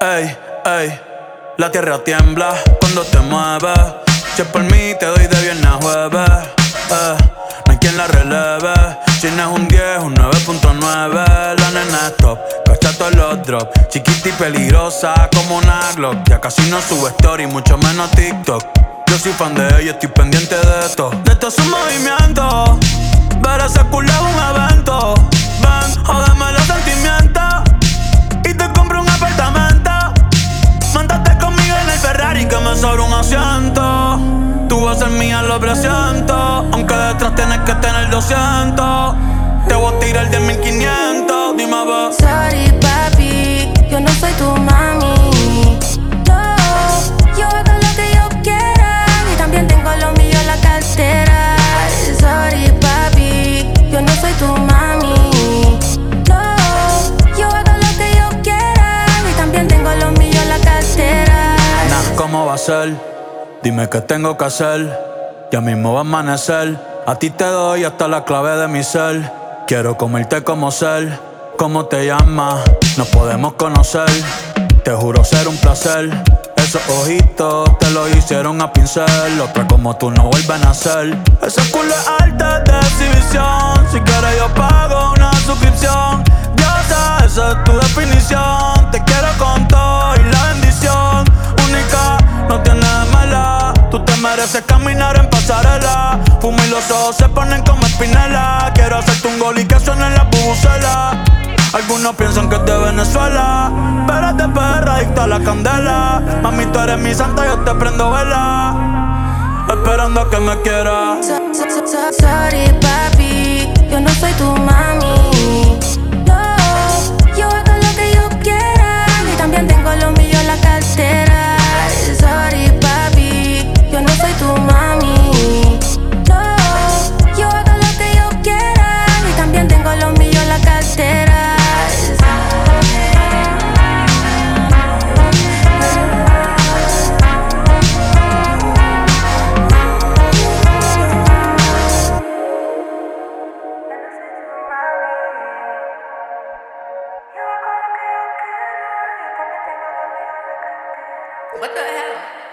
Ey, ey, la tierra tiembla cuando te mueves. Si es por mí, te doy de viernes a jueves. Eh, no hay quien la releve. No es un 10, un 9.9. La nena es top, cacha todos los drops. Chiquita y peligrosa como una Glock. Ya casi no sube story, mucho menos TikTok. Yo soy fan de ella, estoy pendiente de esto. De todos sus movimientos. Sobra un asiento. Tu vas a ser mía, lo presiento. Aunque detrás tienes que tener 200. Te voy a tirar de 1500. Dime, va. Dime qué tengo que hacer. Ya mismo va a amanecer. A ti te doy hasta la clave de mi ser. Quiero comerte como ser. ¿Cómo te llamas? Nos podemos conocer. Te juro ser un placer. Esos ojitos te lo hicieron a pincel. Otra como tú no vuelven a ser. Ese culo es alta de exhibición. Si Parece caminar en pasarela. Fumo y los ojos se ponen como espinela. Quiero hacerte un gol y que suene la bubucela. Algunos piensan que es de Venezuela, pero es de perra a la candela. Mami, tú eres mi santa, yo te prendo vela. Esperando a que me quieras. Sorry, papi, yo no soy tu madre. What the hell?